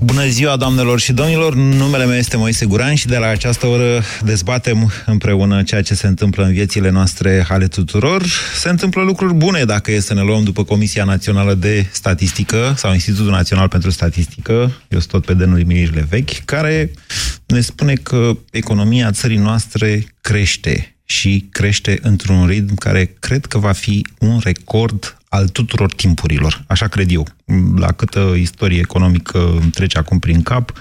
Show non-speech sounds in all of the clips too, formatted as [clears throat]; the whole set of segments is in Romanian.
Bună ziua, doamnelor și domnilor! Numele meu este Moise Guran și de la această oră dezbatem împreună ceea ce se întâmplă în viețile noastre ale tuturor. Se întâmplă lucruri bune dacă e să ne luăm după Comisia Națională de Statistică sau Institutul Național pentru Statistică, eu sunt tot pe denumirile vechi, care ne spune că economia țării noastre crește și crește într-un ritm care cred că va fi un record al tuturor timpurilor, așa cred eu. La câtă istorie economică trece acum prin cap,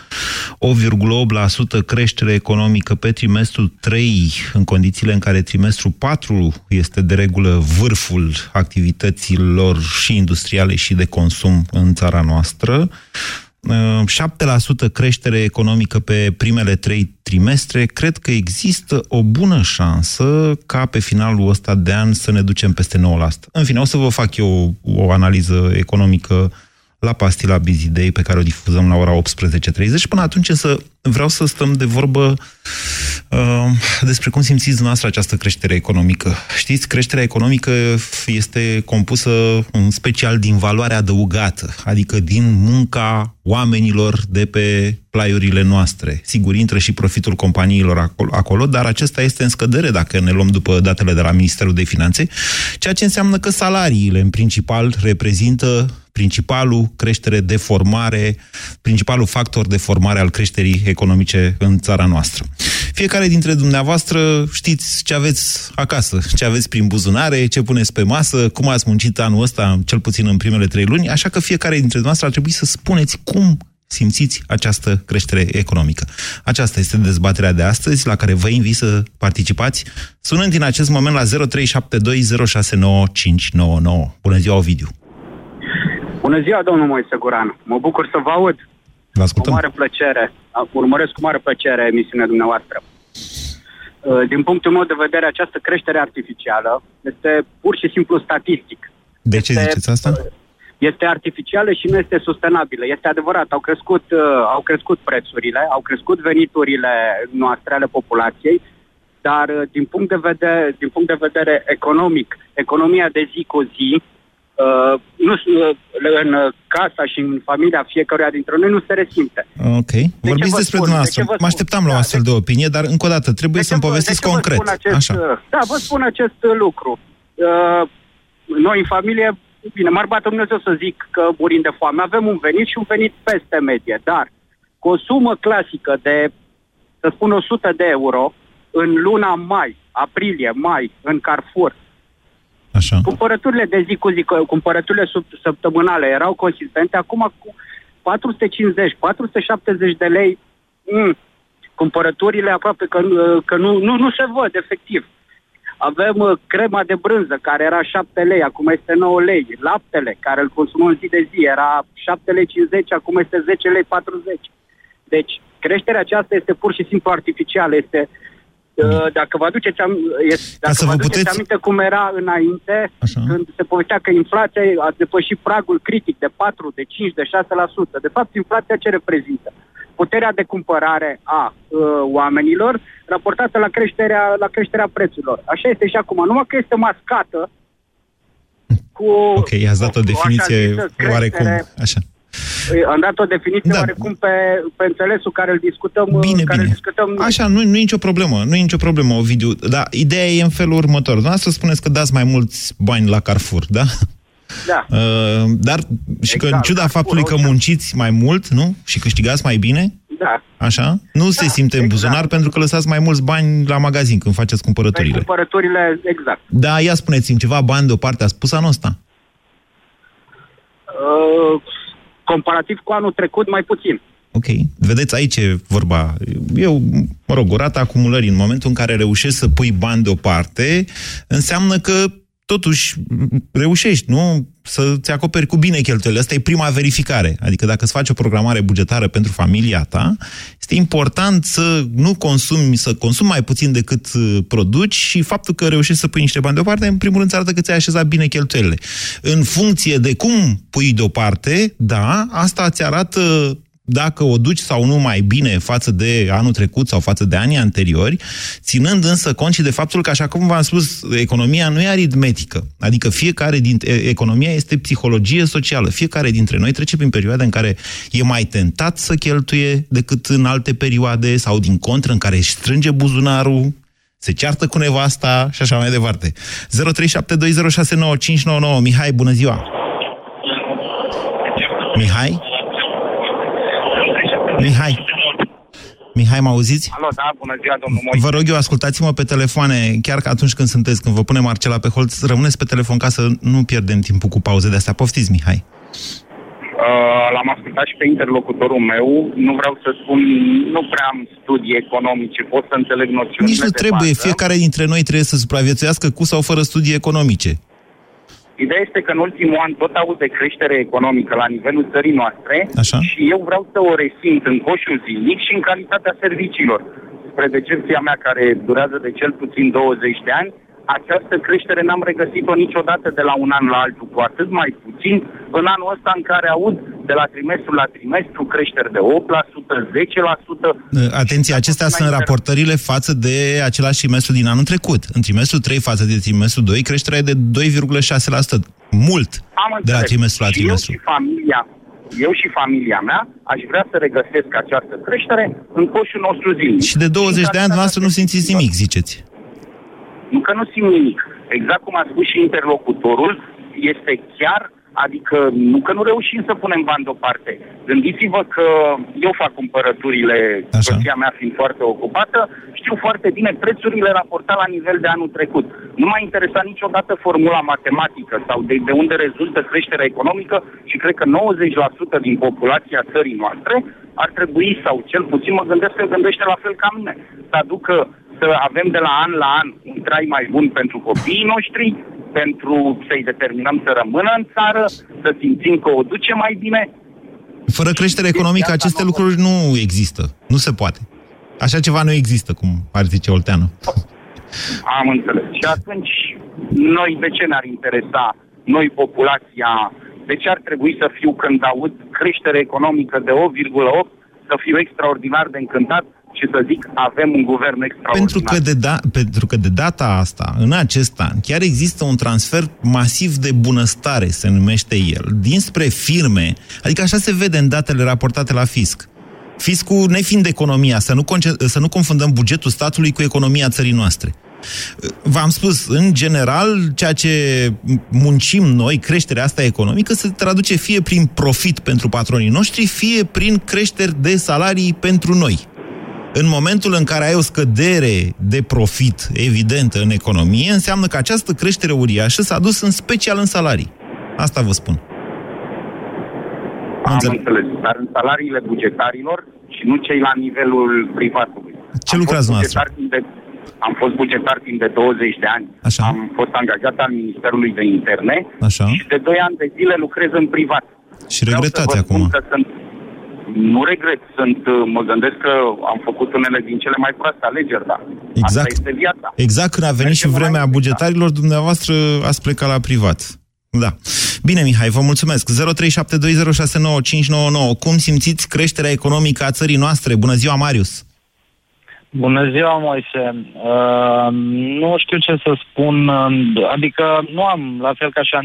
8,8% creștere economică pe trimestrul 3, în condițiile în care trimestrul 4 este de regulă vârful activităților și industriale și de consum în țara noastră, 7% creștere economică pe primele trei trimestre, cred că există o bună șansă ca pe finalul ăsta de an să ne ducem peste 9%. În fine, o să vă fac eu o analiză economică la pastila Busy Day pe care o difuzăm la ora 18.30. Până atunci să vreau să stăm de vorbă uh, despre cum simțiți dumneavoastră această creștere economică. Știți, creșterea economică este compusă în special din valoare adăugată, adică din munca oamenilor de pe plaiurile noastre. Sigur, intră și profitul companiilor acolo, dar acesta este în scădere dacă ne luăm după datele de la Ministerul de Finanțe, ceea ce înseamnă că salariile în principal reprezintă principalul creștere de formare, principalul factor de formare al creșterii economice în țara noastră. Fiecare dintre dumneavoastră știți ce aveți acasă, ce aveți prin buzunare, ce puneți pe masă, cum ați muncit anul ăsta, cel puțin în primele trei luni, așa că fiecare dintre dumneavoastră ar trebui să spuneți cum simțiți această creștere economică. Aceasta este dezbaterea de astăzi, la care vă invit să participați, sunând în acest moment la 0372069599. Bună ziua, Ovidiu! Bună ziua, domnul Moise Guran! Mă bucur să vă aud! Vă ascultăm. Cu mare plăcere. Urmăresc cu mare plăcere emisiunea dumneavoastră. Uh, din punctul meu de vedere, această creștere artificială este pur și simplu statistic. De ce este, ziceți asta? Este artificială și nu este sustenabilă. Este adevărat, au crescut, uh, au crescut prețurile, au crescut veniturile noastre ale populației, dar uh, din punct de vedere, din punct de vedere economic, economia de zi cu zi, Uh, nu, uh, în casa și în familia fiecăruia dintre noi nu se resimte. Ok. De Vorbiți despre dumneavoastră. De mă așteptam la o da, astfel de, de opinie, dar încă o dată trebuie să-mi povestiți concret. Acest, Așa. Uh, da, vă spun acest lucru. Uh, noi în familie, bine, m-ar bate Dumnezeu să zic că murim de foame. Avem un venit și un venit peste medie, dar cu o sumă clasică de, să spun, 100 de euro în luna mai, aprilie, mai, în Carrefour, Așa. Cumpărăturile de zi cu zi, cumpărăturile sub, săptămânale erau consistente, acum cu 450, 470 de lei, mm, cumpărăturile aproape că, că nu, nu, nu se văd, efectiv. Avem uh, crema de brânză, care era 7 lei, acum este 9 lei. Laptele, care îl consumăm zi de zi, era 7 lei 50, acum este 10 lei 40. Deci, creșterea aceasta este pur și simplu artificială, este uh, Uh, dacă vă aduceți, am, dacă să vă, vă puteți... aminte cum era înainte, Așa. când se povestea că inflația a depășit pragul critic de 4, de 5, de 6%. De fapt, inflația ce reprezintă? Puterea de cumpărare a uh, oamenilor raportată la creșterea, la creșterea prețurilor. Așa este și acum, numai că este mascată cu... Ok, i-ați dat o definiție oarecum, așa. Am dat o definiție da. oarecum pe, pe înțelesul care îl discutăm. Bine, care bine. discutăm Așa, nu, nu e nicio problemă, nu e nicio problemă, Ovidiu. Dar ideea e în felul următor. Dumneavoastră spuneți că dați mai mulți bani la Carrefour, da? Da. Uh, dar și exact. că în exact. ciuda Carrefour, faptului că munciți mai mult, nu? Și câștigați mai bine? Da. Așa? Nu da, se simte în buzunar exact. pentru că lăsați mai mulți bani la magazin când faceți cumpărăturile. Păi, cumpărăturile, exact. Da, ia spuneți-mi ceva bani deoparte, a spus anul ăsta? Uh, comparativ cu anul trecut, mai puțin. Ok. Vedeți, aici e vorba. Eu, mă rog, o rată acumulării, în momentul în care reușești să pui bani deoparte, înseamnă că totuși reușești, nu? Să-ți acoperi cu bine cheltuielile. Asta e prima verificare. Adică dacă îți faci o programare bugetară pentru familia ta, este important să nu consumi, să consumi mai puțin decât uh, produci și faptul că reușești să pui niște bani deoparte, în primul rând arată că ți-ai așezat bine cheltuielile. În funcție de cum pui deoparte, da, asta ți arată dacă o duci sau nu mai bine față de anul trecut sau față de anii anteriori, ținând însă cont și de faptul că, așa cum v-am spus, economia nu e aritmetică. Adică fiecare dintre... Economia este psihologie socială. Fiecare dintre noi trece prin perioade în care e mai tentat să cheltuie decât în alte perioade sau din contră în care își strânge buzunarul, se ceartă cu nevasta și așa mai departe. 0372069599 Mihai, bună ziua! Mihai? Mihai. Mihai, mă auziți? Alo, da, bună ziua, domnul Moise. Vă rog eu, ascultați-mă pe telefoane, chiar că atunci când sunteți, când vă punem Marcela pe holț, rămâneți pe telefon ca să nu pierdem timpul cu pauze de astea. Poftiți, Mihai. Uh, l-am ascultat și pe interlocutorul meu. Nu vreau să spun, nu prea am studii economice, pot să înțeleg noțiunile Nici nu trebuie, bază. fiecare dintre noi trebuie să supraviețuiască cu sau fără studii economice. Ideea este că în ultimul an tot aud de creștere economică la nivelul țării noastre Așa. și eu vreau să o resimt în coșul zilnic și în calitatea serviciilor. Spre decepția mea care durează de cel puțin 20 de ani, această creștere n-am regăsit-o niciodată de la un an la altul, cu atât mai puțin în anul ăsta în care aud de la trimestru la trimestru creșteri de 8%, 10%. Atenție, acestea sunt raportările față de același trimestru din anul trecut. În trimestrul 3 față de trimestrul 2, creșterea e de 2,6%. Mult Am de la înțeles. trimestru la și trimestru. Eu și familia, eu și familia mea aș vrea să regăsesc această creștere în coșul nostru zilnic. Și de 20 de ani, noastră nu simțiți nimic, ziceți. Nu că nu simt nimic. Exact cum a spus și interlocutorul, este chiar, adică nu că nu reușim să punem bani deoparte. Gândiți-vă că eu fac cumpărăturile, Așa. soția mea fiind foarte ocupată, știu foarte bine prețurile raportate la nivel de anul trecut. Nu m-a interesat niciodată formula matematică sau de, de unde rezultă creșterea economică și cred că 90% din populația țării noastre ar trebui, sau cel puțin mă gândesc că gândește la fel ca mine, să aducă să avem de la an la an un trai mai bun pentru copiii noștri, pentru să-i determinăm să rămână în țară, să simțim că o duce mai bine. Fără creștere economică, Asta aceste nu- lucruri nu există. Nu se poate. Așa ceva nu există, cum ar zice Olteanu. Am înțeles. Și atunci, noi de ce ne-ar interesa, noi populația, de ce ar trebui să fiu când aud creștere economică de 8,8, să fiu extraordinar de încântat și să zic avem un guvern extraordinar. Pentru că, de da, pentru că de data asta, în acest an, chiar există un transfer masiv de bunăstare, se numește el, dinspre firme, adică așa se vede în datele raportate la fisc. Fiscul, nefiind economia, să nu, conce- să nu confundăm bugetul statului cu economia țării noastre. V-am spus, în general, ceea ce muncim noi, creșterea asta economică, se traduce fie prin profit pentru patronii noștri, fie prin creșteri de salarii pentru noi. În momentul în care ai o scădere de profit evidentă în economie, înseamnă că această creștere uriașă s-a dus în special în salarii. Asta vă spun. Am Înțeleg. înțeles, dar în salariile bugetarilor și nu cei la nivelul privatului. Ce Am lucrați fost noastră? bugetar timp de, am fost bugetar timp de 20 de ani. Așa. Am fost angajat al Ministerului de Interne Așa. și de 2 ani de zile lucrez în privat. Și Vreau regretați să vă spun acum. Că sunt, nu regret, sunt, uh, mă gândesc că am făcut unele din cele mai proaste alegeri, da. Exact. Asta este viața. Exact când a venit și Mergem vremea înainte, bugetarilor, dumneavoastră ați plecat la privat. Da. Bine, Mihai, vă mulțumesc. 0372069599. Cum simțiți creșterea economică a țării noastre? Bună ziua, Marius! Bună ziua, Moise. Uh, nu știu ce să spun, uh, adică nu am, la fel ca și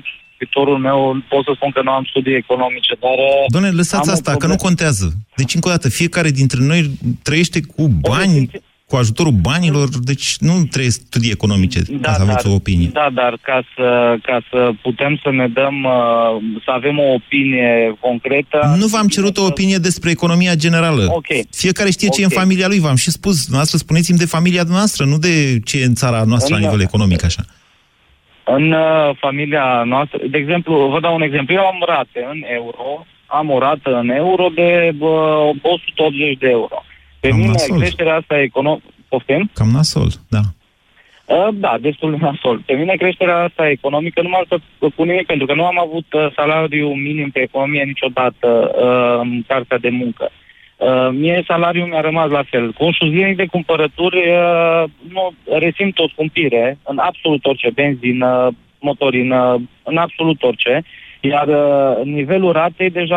antivitorul meu, pot să spun că nu am studii economice, dar... uh, Doamne, lăsați am o asta, că problemă. nu contează. Deci, încă o dată, fiecare dintre noi trăiește cu bani, Obiectiv- cu ajutorul banilor, deci nu trebuie studii economice ca să aveți dar, o opinie. Da, dar ca să, ca să putem să ne dăm, uh, să avem o opinie concretă... Nu v-am cerut o opinie despre economia generală. Ok. Fiecare știe ce e în Ok. familia lui, v-am și spus. Noastră spuneți-mi de familia noastră, nu de ce e în țara noastră În- la nivel economic, așa. În uh, familia noastră, de exemplu, vă dau un exemplu, eu am rate în euro, am o rată în euro de uh, 180 de euro. Pe Cam mine nasol. creșterea asta economică, poftim? Cam nasol, da. Uh, da, destul de nasol. Pe mine creșterea asta economică nu m-a ajutat cu nimic, pentru că nu am avut uh, salariu minim pe economie niciodată uh, în cartea de muncă. Uh, mie salariul mi-a rămas la fel. Cu un zilnic de cumpărături, uh, nu, resimt o scumpire în absolut orice, benzină, motorină, în absolut orice, iar uh, nivelul ratei deja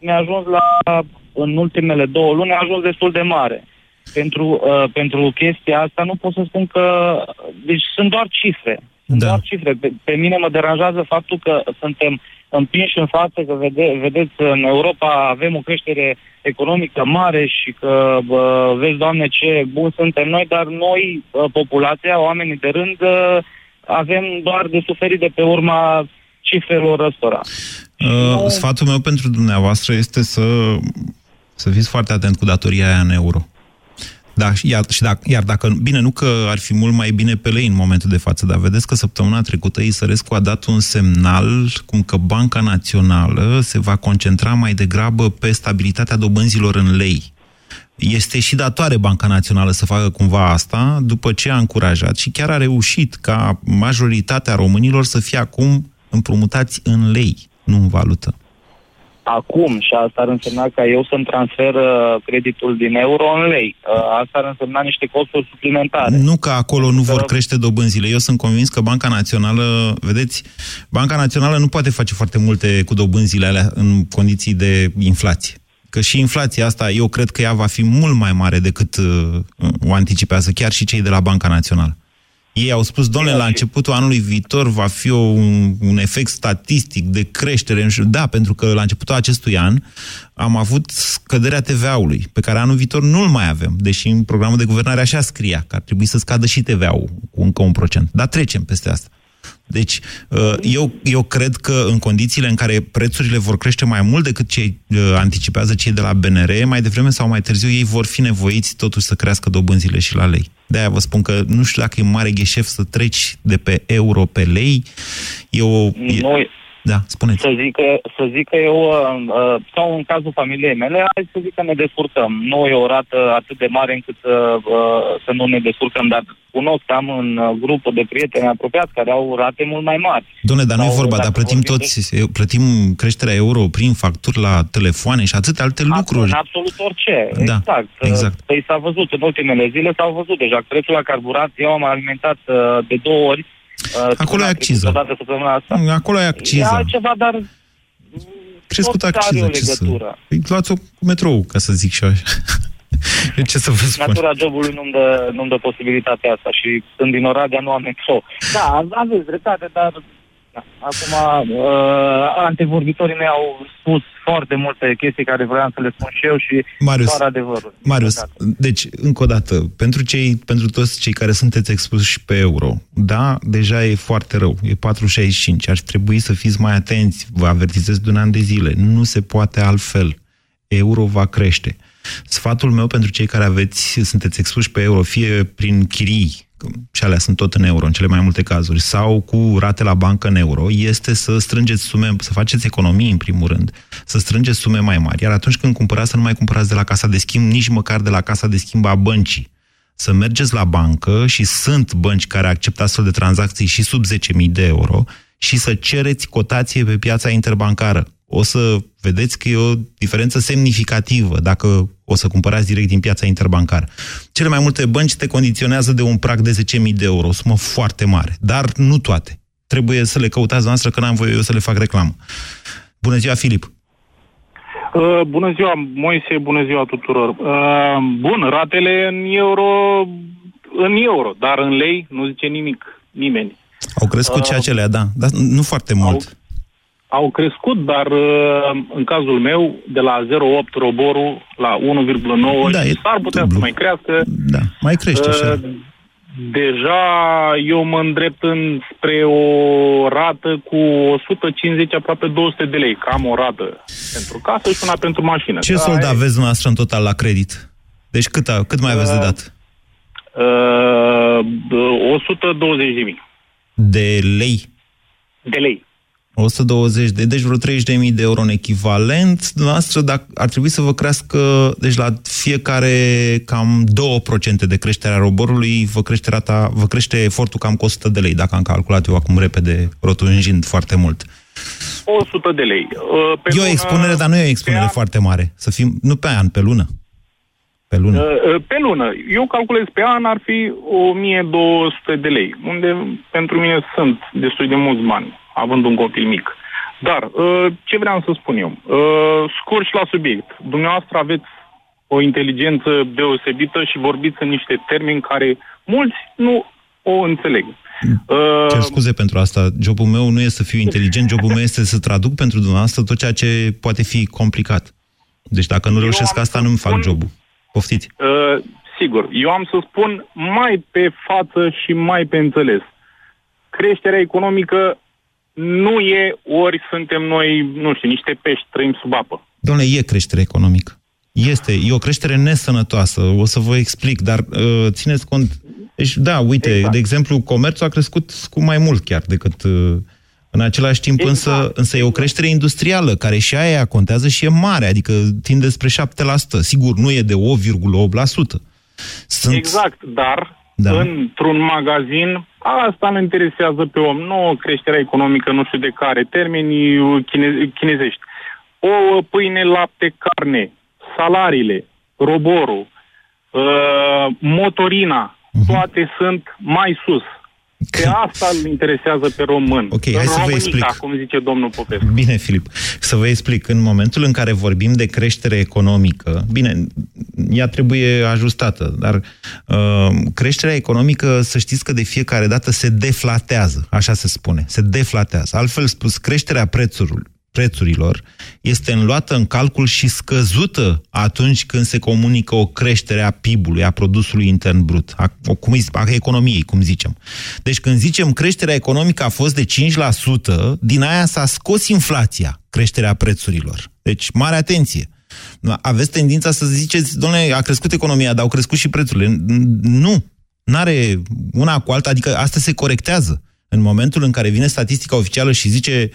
mi-a ajuns la, în ultimele două luni, a ajuns destul de mare pentru, uh, pentru chestia asta nu pot să spun că... Deci sunt doar cifre. Sunt da. doar cifre. Pe, pe mine mă deranjează faptul că suntem împinși în față, că vede, vedeți, în Europa avem o creștere economică mare și că, bă, vezi, Doamne, ce bun suntem noi, dar noi, populația, oamenii de rând, avem doar de suferit de pe urma cifrelor ăstora. Uh, sfatul meu pentru dumneavoastră este să, să fiți foarte atent cu datoria aia în euro. Da, iar, și dacă, iar dacă, bine, nu că ar fi mult mai bine pe lei în momentul de față, dar vedeți că săptămâna trecută Isărescu a dat un semnal cum că Banca Națională se va concentra mai degrabă pe stabilitatea dobânzilor în lei. Este și datoare Banca Națională să facă cumva asta, după ce a încurajat și chiar a reușit ca majoritatea românilor să fie acum împrumutați în lei, nu în valută acum și asta ar însemna ca eu să-mi transfer uh, creditul din euro în lei. Uh, asta ar însemna niște costuri suplimentare. Nu că acolo nu vor crește dobânzile. Eu sunt convins că Banca Națională, vedeți, Banca Națională nu poate face foarte multe cu dobânzile alea în condiții de inflație. Că și inflația asta, eu cred că ea va fi mult mai mare decât uh, o anticipează chiar și cei de la Banca Națională. Ei au spus, domnule, la începutul anului viitor va fi o, un, un efect statistic de creștere. Da, pentru că la începutul acestui an am avut scăderea TVA-ului, pe care anul viitor nu-l mai avem, deși în programul de guvernare așa scria, că ar trebui să scadă și TVA-ul cu încă un procent. Dar trecem peste asta. Deci, uh, eu, eu cred că în condițiile în care prețurile vor crește mai mult decât ce uh, anticipează cei de la BNR, mai devreme sau mai târziu ei vor fi nevoiți totuși să crească dobânzile și la lei. De-aia vă spun că nu știu dacă e mare gheșef să treci de pe euro pe lei. E o... Noi, da, spuneți. Să zic că, să zic că eu, uh, uh, sau în cazul familiei mele, hai să zic că ne descurcăm. Nu e o rată atât de mare încât să, uh, să nu ne descurcăm, dar cunosc, am în grupul de prieteni apropiați care au rate mult mai mari. Doamne, dar nu e vorba, dar plătim toți, de... plătim creșterea euro prin facturi la telefoane și atâtea alte lucruri. În absolut orice, da, exact. exact. Păi s-a văzut, în ultimele zile s-au văzut deja. Prețul la carburant, eu am alimentat de două ori Uh, Acolo e acciză. Odată săptămâna asta. Acolo e acciză. E altceva, dar Crescut acciză. Ce să... Păi, luați-o cu metrou, ca să zic și așa. [laughs] Ce să vă spun? Natura jobului nu-mi dă, nu dă posibilitatea asta și sunt din Oradea, nu am metro. Da, aveți dreptate, dar da. Acum, uh, antevorbitorii mei au spus foarte multe chestii care vreau să le spun și eu și Marius, doar adevărul. Marius, deci, încă o dată, pentru, cei, pentru toți cei care sunteți expuși pe euro, da, deja e foarte rău, e 4,65, ar trebui să fiți mai atenți, vă avertizez de un an de zile, nu se poate altfel, euro va crește. Sfatul meu pentru cei care aveți, sunteți expuși pe euro, fie prin chirii, și alea sunt tot în euro, în cele mai multe cazuri, sau cu rate la bancă în euro, este să strângeți sume, să faceți economii în primul rând, să strângeți sume mai mari. Iar atunci când cumpărați, să nu mai cumpărați de la casa de schimb, nici măcar de la casa de schimb a băncii. Să mergeți la bancă și sunt bănci care acceptă astfel de tranzacții și sub 10.000 de euro și să cereți cotație pe piața interbancară o să vedeți că e o diferență semnificativă dacă o să cumpărați direct din piața interbancară. Cele mai multe bănci te condiționează de un prag de 10.000 de euro, o sumă foarte mare, dar nu toate. Trebuie să le căutați noastră, că n-am voie eu să le fac reclamă. Bună ziua, Filip! Uh, bună ziua, Moise, bună ziua tuturor. Uh, bun, ratele în euro, în euro, dar în lei nu zice nimic, nimeni. Au crescut uh, și acelea, da, dar nu foarte mult. Au, au crescut, dar uh, în cazul meu, de la 0,8 roborul la 1,9 da, s-ar putea dublu. să mai crească. Da, mai crește așa. Uh, deja eu mă îndrept în spre o rată cu 150, aproape 200 de lei. Cam o rată pentru casă și una pentru mașină. Ce da, sold aveți dumneavoastră în total la credit? Deci cât, a, cât mai aveți de dat? Uh, 120 de mii. De lei? De lei. 120 de, deci vreo 30.000 de euro în echivalent. Noastră, dacă ar trebui să vă crească, deci la fiecare cam 2% de creștere a roborului, vă crește, rata, vă crește efortul cam cu 100 de lei, dacă am calculat eu acum repede, rotunjind foarte mult. 100 de lei. Uh, pe e o expunere, dar nu e o expunere an... foarte mare. Să fim, nu pe an, pe lună. Pe lună. Uh, uh, pe lună. Eu calculez pe an ar fi 1200 de lei, unde pentru mine sunt destul de mulți bani având un copil mic. Dar, uh, ce vreau să spun eu? Uh, scurt și la subiect. Dumneavoastră aveți o inteligență deosebită și vorbiți în niște termeni care mulți nu o înțeleg. Uh, Cer scuze pentru asta. Jobul meu nu este să fiu inteligent, jobul meu este să traduc pentru dumneavoastră tot ceea ce poate fi complicat. Deci dacă nu reușesc asta, nu-mi fac jobul. Poftiți. Uh, sigur. Eu am să spun mai pe față și mai pe înțeles. Creșterea economică nu e, ori suntem noi, nu știu, niște pești, trăim sub apă. Doamne, e creștere economică. Este, e o creștere nesănătoasă, o să vă explic, dar uh, țineți cont. Deci, da, uite, exact. de exemplu, comerțul a crescut cu mai mult chiar decât uh, în același timp, exact. însă, însă e o creștere industrială, care și aia contează și e mare, adică tinde spre 7%. Sigur, nu e de 8,8%. Sunt... Exact, dar da. într-un magazin, asta ne interesează pe om, nu creșterea economică, nu știu de care, termenii chine- chinezești. O pâine, lapte, carne, salariile, roborul, uh, motorina, uh-huh. toate sunt mai sus. Pe asta îl interesează pe român. Ok, hai să vă explic. cum zice domnul Popescu. Bine, Filip. Să vă explic. În momentul în care vorbim de creștere economică, bine, ea trebuie ajustată, dar uh, creșterea economică, să știți că de fiecare dată se deflatează, așa se spune, se deflatează. Altfel spus, creșterea prețurilor, prețurilor este înluată în calcul și scăzută atunci când se comunică o creștere a PIB-ului, a produsului intern brut, a, a economiei, cum zicem. Deci când zicem creșterea economică a fost de 5%, din aia s-a scos inflația, creșterea prețurilor. Deci, mare atenție! Aveți tendința să ziceți, domnule, a crescut economia, dar au crescut și prețurile. Nu! N-are una cu alta, adică asta se corectează. În momentul în care vine statistica oficială și zice,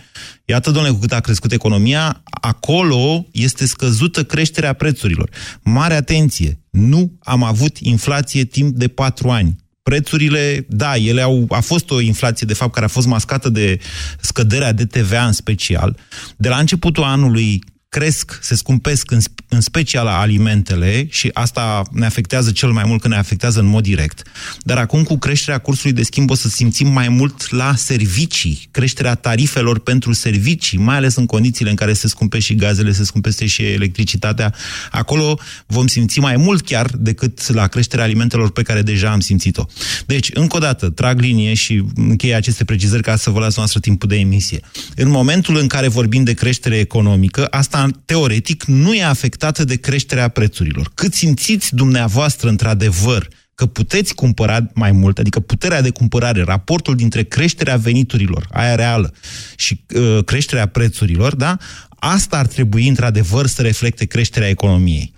iată, domnule, cu cât a crescut economia, acolo este scăzută creșterea prețurilor. Mare atenție! Nu am avut inflație timp de patru ani. Prețurile, da, ele au, a fost o inflație, de fapt, care a fost mascată de scăderea de TVA în special. De la începutul anului, cresc, se scumpesc în, în special alimentele și asta ne afectează cel mai mult, că ne afectează în mod direct. Dar acum cu creșterea cursului de schimb o să simțim mai mult la servicii, creșterea tarifelor pentru servicii, mai ales în condițiile în care se scumpește și gazele, se scumpește și electricitatea. Acolo vom simți mai mult chiar decât la creșterea alimentelor pe care deja am simțit-o. Deci, încă o dată, trag linie și încheie aceste precizări ca să vă las noastră timpul de emisie. În momentul în care vorbim de creștere economică, asta teoretic, nu e afectată de creșterea prețurilor. Cât simțiți dumneavoastră, într-adevăr, că puteți cumpăra mai mult, adică puterea de cumpărare, raportul dintre creșterea veniturilor, aia reală, și uh, creșterea prețurilor, da? Asta ar trebui, într-adevăr, să reflecte creșterea economiei.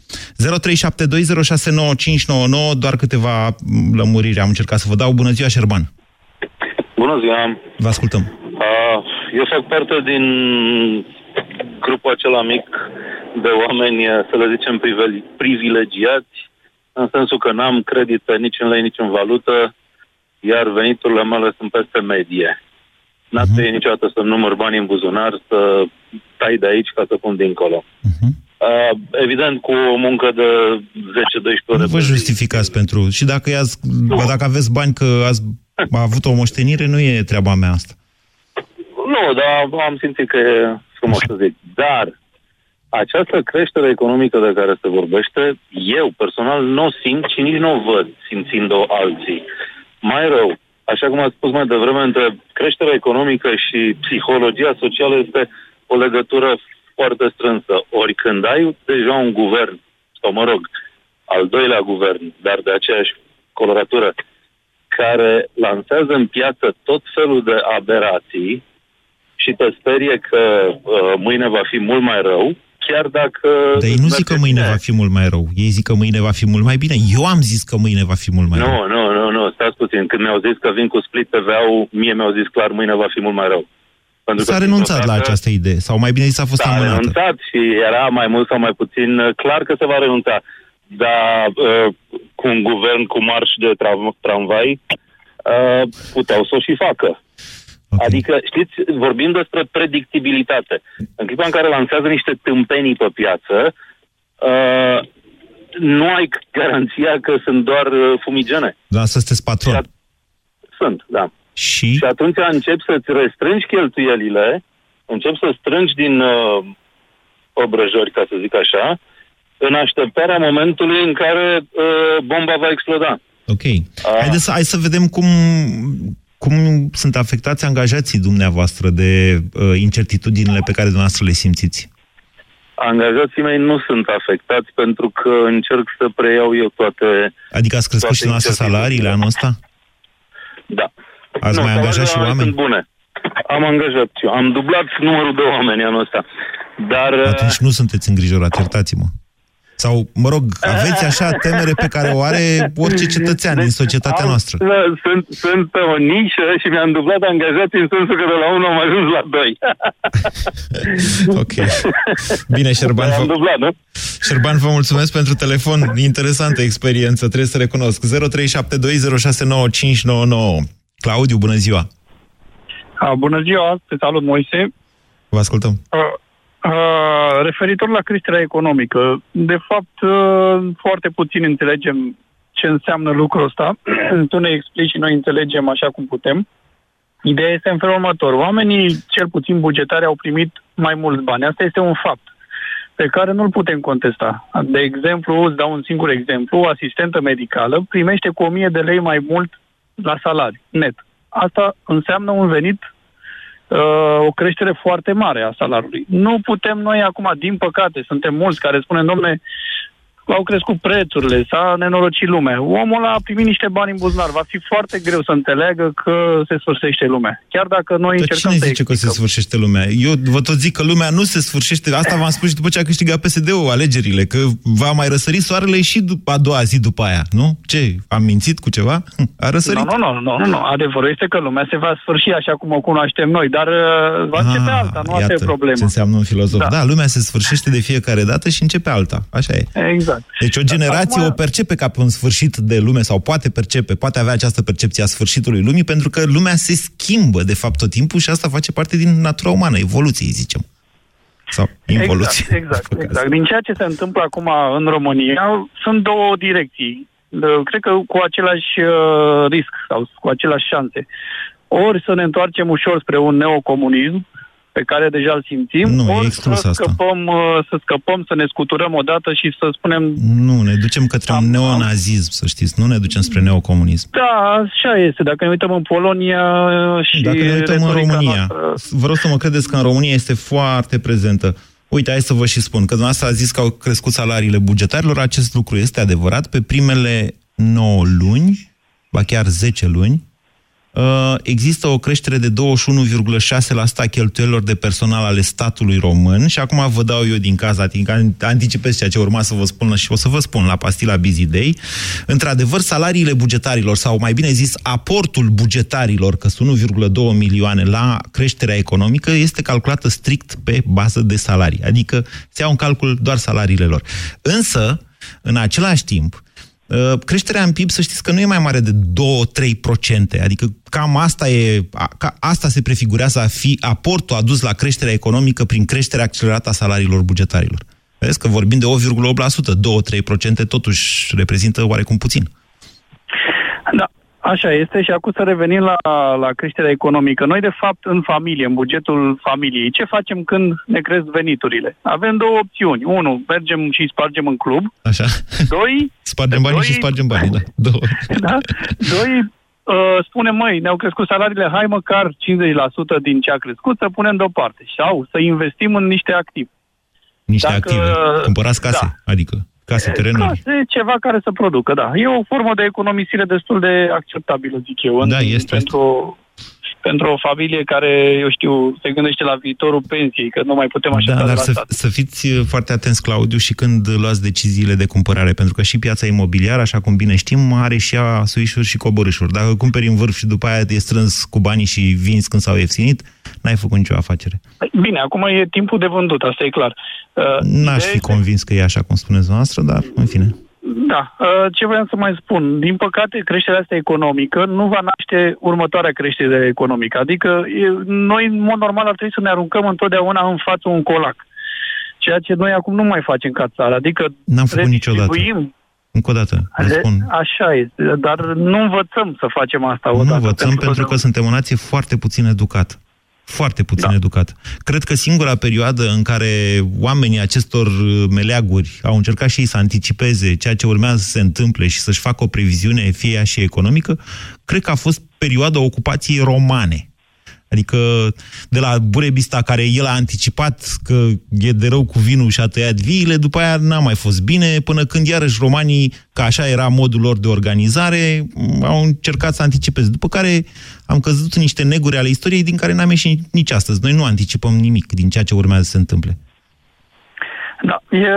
0372069599, doar câteva lămuriri am încercat să vă dau. Bună ziua, Șerban! Bună ziua! Vă ascultăm! Uh, eu fac parte din grupul acela mic de oameni, să le zicem, privilegiați, în sensul că n-am credite nici în lei, nici în valută, iar veniturile mele sunt peste medie. N-a uh-huh. Mhm. niciodată să număr bani în buzunar, să tai de aici ca să pun dincolo. Uh-huh. Uh, evident, cu o muncă de 10-12 ore. Nu vă justificați pentru... Și dacă, azi, dacă aveți bani că ați avut o moștenire, nu e treaba mea asta. Nu, dar am simțit că e frumos să zic. Dar această creștere economică de care se vorbește, eu personal nu o simt și nici nu o văd simțind-o alții. Mai rău, așa cum ați spus mai devreme, între creșterea economică și psihologia socială este o legătură foarte strânsă. Ori când ai deja un guvern, sau mă rog, al doilea guvern, dar de aceeași coloratură, care lansează în piață tot felul de aberații, și te sperie că uh, mâine va fi mult mai rău, chiar dacă... Dar ei nu zic că mâine va fi mult mai rău. Ei zic că mâine va fi mult mai bine. Eu am zis că mâine va fi mult mai nu, rău. Nu, nu, nu, nu, stați puțin. Când mi-au zis că vin cu split TVA-ul, mie mi-au zis clar mâine va fi mult mai rău. Pentru s-a renunțat la această idee, sau mai bine zis a fost s-a amânată. renunțat și era mai mult sau mai puțin uh, clar că se va renunța. Dar uh, cu un guvern cu marș de tra- tramvai uh, puteau să o și facă. Okay. Adică, știți, vorbim despre predictibilitate. În clipa în care lansează niște tâmpenii pe piață, uh, nu ai garanția că sunt doar uh, fumigene. Da, să sunteți patron. Sunt, da. Și? Și atunci încep să-ți restrângi cheltuielile, încep să strângi din uh, obrăjori, ca să zic așa, în așteptarea momentului în care uh, bomba va exploda. Ok. Uh. Haideți să, hai să vedem cum, cum sunt afectați angajații dumneavoastră de uh, incertitudinile pe care dumneavoastră le simțiți. Angajații mei nu sunt afectați pentru că încerc să preiau eu toate... Adică ați crescut și dumneavoastră salariile anul ăsta? Da. Ați nu, mai angajat și oameni? Sunt bune. Am angajat și Am dublat numărul de oameni anul ăsta. Dar... Atunci nu sunteți îngrijorat, iertați-mă. Sau, mă rog, aveți așa temere pe care o are orice cetățean deci, din societatea am, noastră. Sunt, sunt pe o nișă și mi-am dublat angajații în sensul că de la 1 am ajuns la 2. [laughs] ok. Bine, Șerban. Am dublat, nu? Șerban, vă mulțumesc pentru telefon. Interesantă experiență, trebuie să recunosc. 0372069599. Claudiu, bună ziua! bună ziua, te salut, Moise. Vă ascultăm. Uh, Uh, referitor la creșterea economică, de fapt, uh, foarte puțin înțelegem ce înseamnă lucrul ăsta. [clears throat] tu ne explici și noi înțelegem așa cum putem. Ideea este în felul următor. Oamenii, cel puțin bugetari, au primit mai mulți bani. Asta este un fapt pe care nu-l putem contesta. De exemplu, îți dau un singur exemplu, o asistentă medicală primește cu 1000 de lei mai mult la salariu, net. Asta înseamnă un venit uh, o creștere foarte mare a salariului. Nu putem noi acum, din păcate, suntem mulți care spunem, domne, au crescut prețurile, s-a nenorocit lumea. Omul ăla a primit niște bani în buzunar. Va fi foarte greu să înțeleagă că se sfârșește lumea. Chiar dacă noi Dar încercăm cine să zice explicăm. că se sfârșește lumea? Eu vă tot zic că lumea nu se sfârșește. Asta v-am spus și după ce a câștigat PSD-ul alegerile, că va mai răsări soarele și după a doua zi după aia, nu? Ce? Am mințit cu ceva? A răsărit? Nu, nu, nu, nu, nu. Adevărul este că lumea se va sfârși așa cum o cunoaștem noi, dar uh, va începe ah, alta, nu iată, asta e problema. ce înseamnă un filozof. Da. da, lumea se sfârșește de fiecare dată și începe alta. Așa e. Exact. Deci o generație generație Acum... o percepe ca pe un sfârșit de lume sau poate percepe, poate avea această percepție a sfârșitului lumii pentru că lumea se schimbă de fapt tot timpul și asta face parte din natura umană, evoluției, zicem. Sau involuție. Exact, [laughs] exact, exact. Din ceea ce se întâmplă acum în România, sunt două direcții. Cred că cu același uh, risc sau cu aceleași șanse. Ori să ne întoarcem ușor spre un neocomunism, pe care deja îl simțim, nu, ori să scăpăm, uh, să scăpăm, să ne scuturăm odată și să spunem... Nu, ne ducem către am, un neonazism, să știți, nu ne ducem spre neocomunism. Da, așa este. Dacă ne uităm în Polonia și Dacă ne uităm în România, noastră... vă rog să mă credeți că în România este foarte prezentă. Uite, hai să vă și spun, că dumneavoastră a zis că au crescut salariile bugetarilor, acest lucru este adevărat. Pe primele 9 luni, ba chiar 10 luni, Uh, există o creștere de 21,6% a cheltuielor de personal ale statului român și acum vă dau eu din caz, adică anticipez ceea ce urma să vă spun și o să vă spun la pastila Busy Day. Într-adevăr, salariile bugetarilor, sau mai bine zis, aportul bugetarilor, că sunt 1,2 milioane la creșterea economică, este calculată strict pe bază de salarii, adică se iau în calcul doar salariile lor. Însă, în același timp, Uh, creșterea în PIB, să știți că nu e mai mare de 2-3%, adică cam asta, e, ca asta se prefigurează a fi aportul adus la creșterea economică prin creșterea accelerată a salariilor bugetarilor. Vedeți că vorbim de 8,8%, 2-3% totuși reprezintă oarecum puțin. Da, Așa este și acum să revenim la, la creșterea economică. Noi, de fapt, în familie, în bugetul familiei, ce facem când ne cresc veniturile? Avem două opțiuni. Unu, mergem și spargem în club. Așa. Doi... spargem banii doi, și spargem banii, da. [laughs] Două. Da? Doi, uh, spunem, măi, ne-au crescut salariile, hai măcar 50% din ce a crescut să punem deoparte. Sau să investim în niște activi. Niște Dacă, active. Cumpărați case, da. adică. Case, terenuri. Case, ceva care să producă, da. E o formă de economisire destul de acceptabilă, zic eu. Da, în, este. Pentru, pentru o familie care, eu știu, se gândește la viitorul pensiei, că nu mai putem așa da, dar să, stat. să fiți foarte atenți, Claudiu, și când luați deciziile de cumpărare, pentru că și piața imobiliară, așa cum bine știm, are și ea suișuri și coborâșuri. Dacă cumperi în vârf și după aia e strâns cu banii și vinzi când s-au ieftinit, n-ai făcut nicio afacere. Bine, acum e timpul de vândut, asta e clar. Uh, N-aș fi convins că e așa cum spuneți noastră, dar în fine. Da, uh, ce vreau să mai spun. Din păcate, creșterea asta economică nu va naște următoarea creștere economică. Adică noi, în mod normal, ar trebui să ne aruncăm întotdeauna în față un colac. Ceea ce noi acum nu mai facem ca țară. Adică N-am făcut niciodată. Încă o dată, spun. Așa este, dar nu învățăm să facem asta odată. Nu învățăm pentru, pentru că suntem o nație foarte puțin educată foarte puțin da. educat. Cred că singura perioadă în care oamenii acestor meleaguri au încercat și ei să anticipeze ceea ce urmează să se întâmple și să-și facă o previziune, fie ea și economică, cred că a fost perioada ocupației romane. Adică de la Burebista, care el a anticipat că e de rău cu vinul și a tăiat viile, după aia n-a mai fost bine, până când iarăși romanii, că așa era modul lor de organizare, au încercat să anticipeze. După care am căzut în niște neguri ale istoriei din care n-am ieșit nici astăzi. Noi nu anticipăm nimic din ceea ce urmează să se întâmple. Da, e,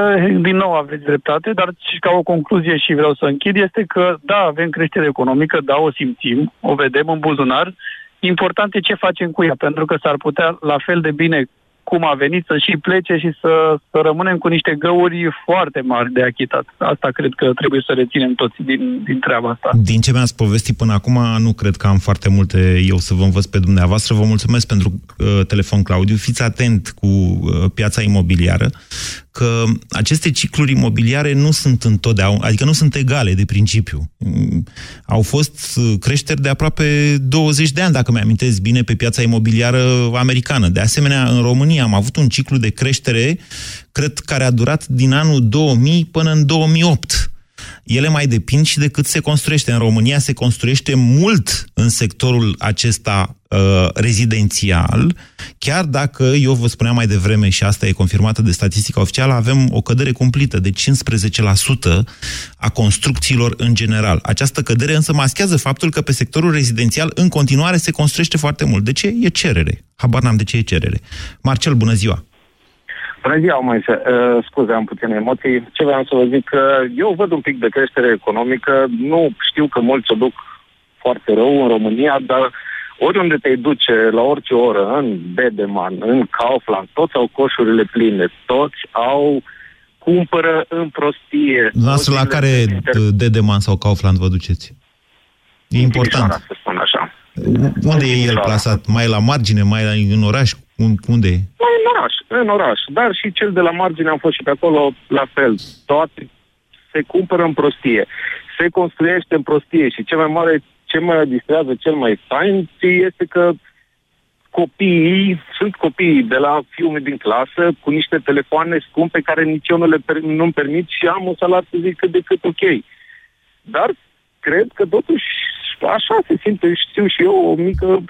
din nou aveți dreptate, dar și ca o concluzie și vreau să închid, este că da, avem creștere economică, da, o simțim, o vedem în buzunar, Important e ce facem cu ea, pentru că s-ar putea la fel de bine cum a venit să și plece și să, să rămânem cu niște găuri foarte mari de achitat. Asta cred că trebuie să reținem toți din, din treaba asta. Din ce mi-ați povestit până acum, nu cred că am foarte multe eu să vă învăț pe dumneavoastră. Vă mulțumesc pentru uh, telefon, Claudiu. Fiți atent cu uh, piața imobiliară că aceste cicluri imobiliare nu sunt întotdeauna, adică nu sunt egale de principiu. Au fost uh, creșteri de aproape 20 de ani, dacă mi-amintesc bine, pe piața imobiliară americană. De asemenea, în România am avut un ciclu de creștere, cred, care a durat din anul 2000 până în 2008 ele mai depind și de cât se construiește. În România se construiește mult în sectorul acesta uh, rezidențial, chiar dacă, eu vă spuneam mai devreme, și asta e confirmată de statistica oficială, avem o cădere cumplită de 15% a construcțiilor în general. Această cădere însă maschează faptul că pe sectorul rezidențial în continuare se construiește foarte mult. De ce? E cerere. Habar n-am de ce e cerere. Marcel, bună ziua! Bună ziua, Moise. Uh, scuze, am puține emoții. Ce vreau să vă zic, că eu văd un pic de creștere economică. Nu știu că mulți o duc foarte rău în România, dar oriunde te duce, la orice oră, în Bedeman, în Kaufland, toți au coșurile pline, toți au cumpără în prostie. Noastră la care Dedeman sau Kaufland vă duceți? E important. să spun așa. Unde e el plasat? Mai la margine, mai în oraș? Unde e? În oraș, în oraș. Dar și cel de la margine am fost și pe acolo la fel. Toate se cumpără în prostie. Se construiește în prostie și ce mai mare, ce mai distrează cel mai fain este că copiii, sunt copiii de la fiul din clasă cu niște telefoane scumpe care nici eu nu le per, nu-mi permit și am un salariu să zic cât de cât ok. Dar cred că totuși așa se simte, știu și eu, o mică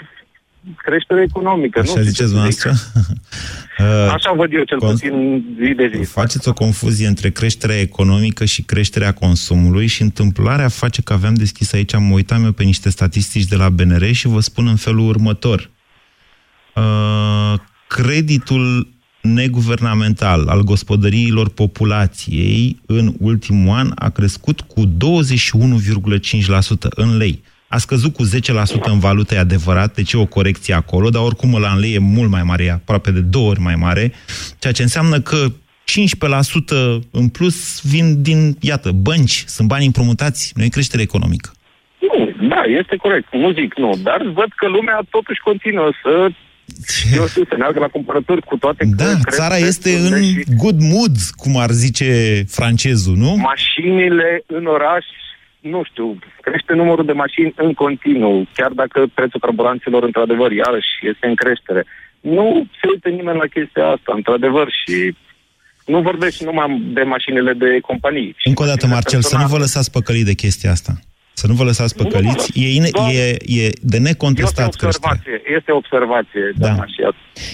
creștere economică. Așa nu? ziceți noastră? [laughs] Așa văd eu cel puțin zi de zi. Faceți o confuzie între creșterea economică și creșterea consumului și întâmplarea face că aveam deschis aici, am uitat eu pe niște statistici de la BNR și vă spun în felul următor. Uh, creditul neguvernamental al gospodăriilor populației în ultimul an a crescut cu 21,5% în lei. A scăzut cu 10% în valută, e adevărat, deci e o corecție acolo, dar oricum la în lei e mult mai mare, e aproape de două ori mai mare, ceea ce înseamnă că 15% în plus vin din, iată, bănci, sunt bani împrumutați, nu e creștere economică. Nu, da, este corect, nu zic nu, dar văd că lumea totuși continuă să eu știu, să meargă la cumpărături cu toate Da, țara este în și... good mood, cum ar zice francezul, nu? Mașinile în oraș nu știu, crește numărul de mașini în continuu, chiar dacă prețul carburanților, într-adevăr, iarăși este în creștere. Nu se uită nimeni la chestia asta, într-adevăr, și nu vorbești numai de mașinile de companii. Încă o dată, Marcel, să nu vă lăsați păcălit de chestia asta. Să nu vă lăsați păcăliți. E, ine, e, e de necontestat este observație, creșterea. Este observație, da. da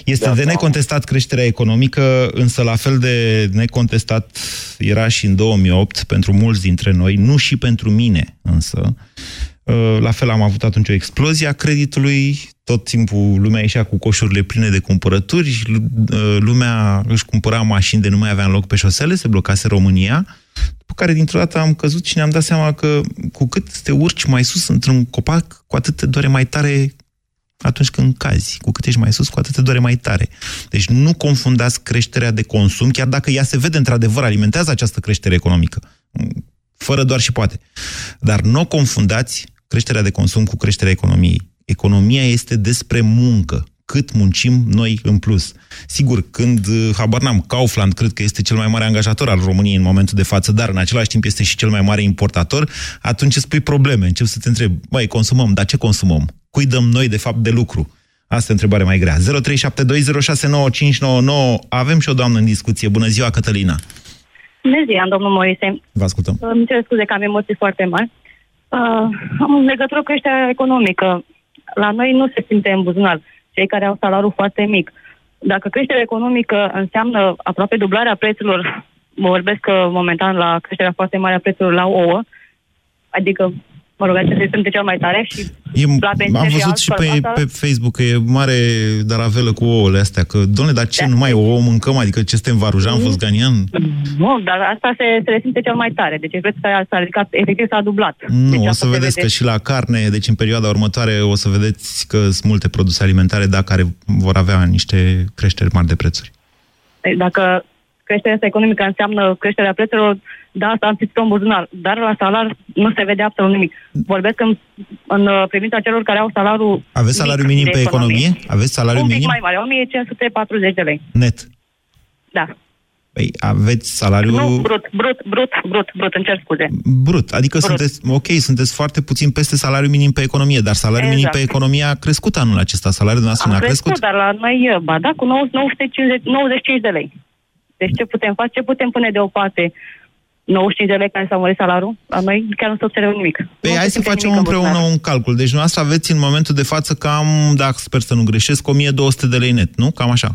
este de, de necontestat creșterea economică, însă la fel de necontestat era și în 2008 pentru mulți dintre noi, nu și pentru mine însă, Uh, la fel am avut atunci o explozie a creditului, tot timpul lumea ieșea cu coșurile pline de cumpărături, uh, lumea își cumpăra mașini de nu mai avea loc pe șosele, se blocase România, după care dintr-o dată am căzut și ne-am dat seama că cu cât te urci mai sus într-un copac, cu atât te doare mai tare atunci când cazi. Cu cât ești mai sus, cu atât te doare mai tare. Deci nu confundați creșterea de consum, chiar dacă ea se vede într-adevăr, alimentează această creștere economică. Fără doar și poate. Dar nu o confundați creșterea de consum cu creșterea economiei. Economia este despre muncă cât muncim noi în plus. Sigur, când, uh, habar n-am, Kaufland cred că este cel mai mare angajator al României în momentul de față, dar în același timp este și cel mai mare importator, atunci îți pui probleme. Încep să te întrebi, băi, consumăm, dar ce consumăm? Cui dăm noi, de fapt, de lucru? Asta e întrebare mai grea. 0372069599. Avem și o doamnă în discuție. Bună ziua, Cătălina! Bună ziua, domnul Moise. Vă ascultăm. Îmi cer scuze că am emoții foarte mari. Uh, am în legătură cu creșterea economică. La noi nu se simte în buzunar cei care au salariul foarte mic. Dacă creșterea economică înseamnă aproape dublarea prețurilor, mă vorbesc momentan la creșterea foarte mare a prețurilor la ouă, adică mă rog, acesta este cel mai tare și e, la Am văzut și pe, asta... pe Facebook că e mare daravelă cu ouăle astea, că, doamne, dar ce, da. numai ouă mâncăm? Adică ce suntem Varujan, mm. Fosganian? Nu, dar asta se, se resimte cel mai tare, deci prețul s-a ridicat, efectiv s-a dublat. Nu, deci o să vedeți vede... că și la carne, deci în perioada următoare o să vedeți că sunt multe produse alimentare, da, care vor avea niște creșteri mari de prețuri. Dacă creșterea asta economică înseamnă creșterea prețurilor, da, asta am simțit în buzunar, dar la salar nu se vede absolut nimic. Vorbesc în, în uh, privința celor care au salariul Aveți salariu minim pe economie? economie? Aveți salariu Un pic minim? mai mare, 1540 de lei. Net? Da. Păi aveți salariu... Nu, brut, brut, brut, brut, brut, îmi cer scuze. Brut, adică brut. sunteți, ok, sunteți foarte puțin peste salariul minim pe economie, dar salariul exact. minim pe economie a crescut anul acesta, salariul dumneavoastră a, a crescut? crescut, dar la noi, ba da, cu 950, 95 de lei. Deci ce putem face? Ce putem pune deoparte? 95 de lei care s-au mărit salariul, la noi chiar nu se observă nimic. Păi nu hai să facem împreună un calcul. Deci dumneavoastră aveți în momentul de față cam, dacă sper să nu greșesc, 1200 de lei net, nu? Cam așa.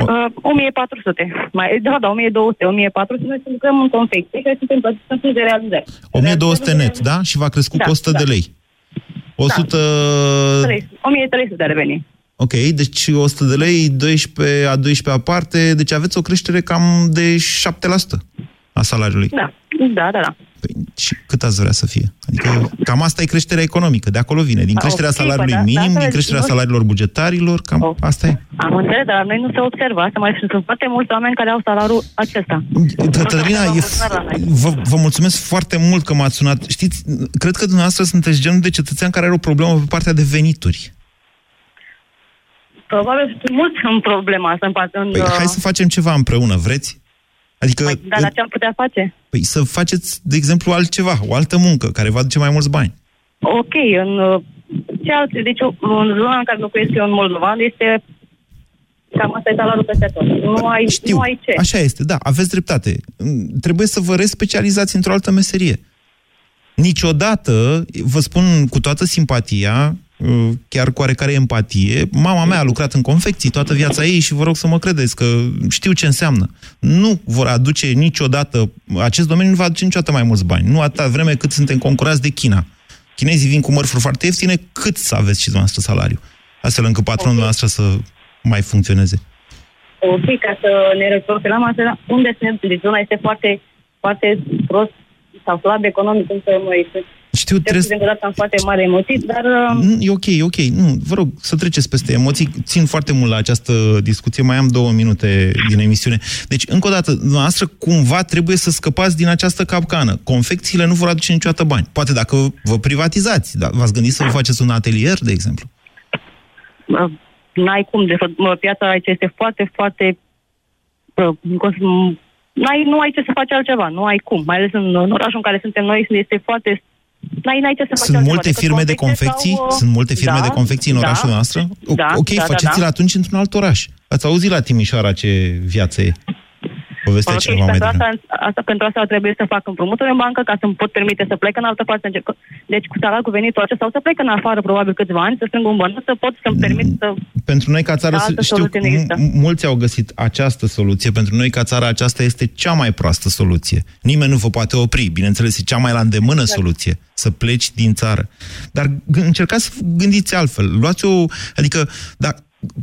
Uh, 1400. Mai, da, da, 1200, 1400. Noi lucrăm în confecție și suntem plătiți în de realizare. 1200 net, da? Și va crescut da, cu 100 da. de lei. 100... Da. 1300 de reveni. Ok, deci 100 de lei, 12 a 12 aparte, deci aveți o creștere cam de 7% a salariului. Da, da, da. da. Păi, și cât ați vrea să fie? Adică cam asta e creșterea economică, de acolo vine. Din creșterea okay, salariului da, minim, da, din creșterea salariilor bugetarilor, cam oh. asta e. Am înțeles, dar noi nu se observă asta. Mai sunt foarte mulți oameni care au salariul acesta. Cătălina, vă, vă mulțumesc foarte mult că m-ați sunat. Știți, cred că dumneavoastră sunteți genul de cetățean care are o problemă pe partea de venituri. Probabil sunt mulți în problema asta. În, păi, hai să facem ceva împreună, vreți? Adică, păi, dar la ce am putea face? Păi să faceți, de exemplu, altceva, o altă muncă care va aduce mai mulți bani. Ok, în uh, ce alte, deci în zona în care locuiesc eu în Moldova este cam asta e salariul peste tot. Nu ai, Știu, nu ai ce. așa este, da, aveți dreptate. Trebuie să vă respecializați într-o altă meserie. Niciodată, vă spun cu toată simpatia, Uh, chiar cu oarecare empatie. Mama mea a lucrat în confecții toată viața ei și vă rog să mă credeți că știu ce înseamnă. Nu vor aduce niciodată, acest domeniu nu va aduce niciodată mai mulți bani. Nu atâta vreme cât suntem concurați de China. Chinezii vin cu mărfuri foarte ieftine, cât să aveți și dumneavoastră salariu. Astfel încât patronul okay. noastră să mai funcționeze. Ok, ca să ne retortăm asta, unde suntem? Deci zona este foarte, foarte prost sau slab economic, cum să mă știu, trebuie... să... am foarte mare emoții, dar... Uh, e ok, e ok. Nu, vă rog să treceți peste emoții. Țin foarte mult la această discuție. Mai am două minute din emisiune. Deci, încă o dată, noastră cumva trebuie să scăpați din această capcană. Confecțiile nu vor aduce niciodată bani. Poate dacă vă privatizați. Da, v-ați gândit să vă faceți un atelier, de exemplu? N-ai cum. De fapt, piața aici este foarte, foarte... N-ai, nu ai ce să faci altceva, nu ai cum. Mai ales în, în orașul în care suntem noi, este foarte N-ai, n-ai ce să Sunt multe firme de confecții? Sau... Sunt multe firme da, de confecții în da, orașul noastră? Da, ok, da, faceți-l da, da. atunci într-un alt oraș. Ați auzit la Timișoara ce viață e. Povestea okay, cineva mai asta, asta, pentru asta trebuie să fac împrumuturi în bancă ca să-mi pot permite să plec în altă parte. Deci cu salariul cu venitul acesta sau să plec în afară probabil câțiva ani, să strâng un bănuț, să pot să-mi permit să... Pentru noi ca țară, știu, mulți au găsit această soluție. Pentru noi ca țară aceasta este cea mai proastă soluție. Nimeni nu vă poate opri. Bineînțeles, e cea mai la îndemână exact. soluție. Să pleci din țară. Dar încercați să gândiți altfel. Luați o... Adică, da,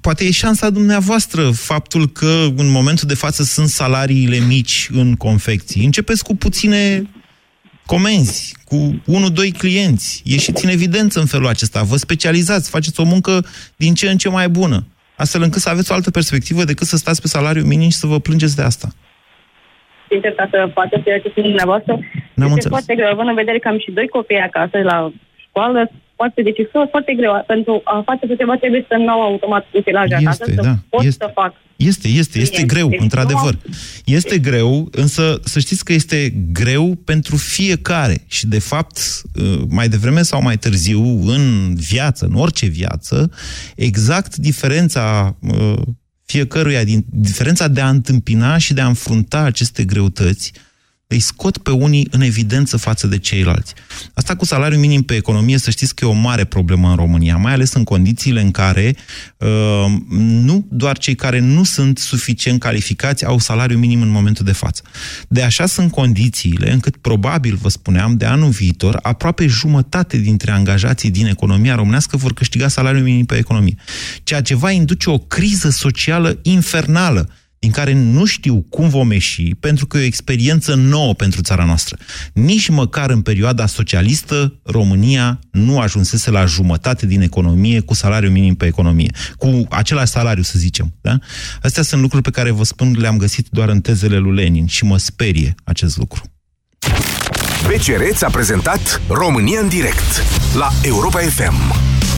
poate e șansa dumneavoastră faptul că în momentul de față sunt salariile mici în confecții. Începeți cu puține comenzi, cu unul, doi clienți. Ieșiți în evidență în felul acesta. Vă specializați, faceți o muncă din ce în ce mai bună. Astfel încât să aveți o altă perspectivă decât să stați pe salariu minim și să vă plângeți de asta. Sincer, ca să faceți ceea ce sunt dumneavoastră, este foarte greu, având în vedere că am și doi copii acasă la școală, foarte, deci este foarte greu. Pentru a face ceva trebuie să nu automat utilaj acasă, este, să da, pot este, să fac. Este, este, este client. greu, deci într-adevăr. Am... Este greu, însă să știți că este greu pentru fiecare. Și, de fapt, uh, mai devreme sau mai târziu, în viață, în orice viață, exact diferența uh, fiecăruia, din, diferența de a întâmpina și de a înfrunta aceste greutăți, îi scot pe unii în evidență față de ceilalți. Asta cu salariul minim pe economie, să știți că e o mare problemă în România, mai ales în condițiile în care uh, nu doar cei care nu sunt suficient calificați au salariu minim în momentul de față. De așa sunt condițiile încât probabil, vă spuneam, de anul viitor, aproape jumătate dintre angajații din economia românească vor câștiga salariul minim pe economie. Ceea ce va induce o criză socială infernală din care nu știu cum vom ieși, pentru că e o experiență nouă pentru țara noastră. Nici măcar în perioada socialistă, România nu ajunsese la jumătate din economie cu salariu minim pe economie. Cu același salariu, să zicem. Da? Astea sunt lucruri pe care vă spun, le-am găsit doar în tezele lui Lenin și mă sperie acest lucru. BCR a prezentat România în direct la Europa FM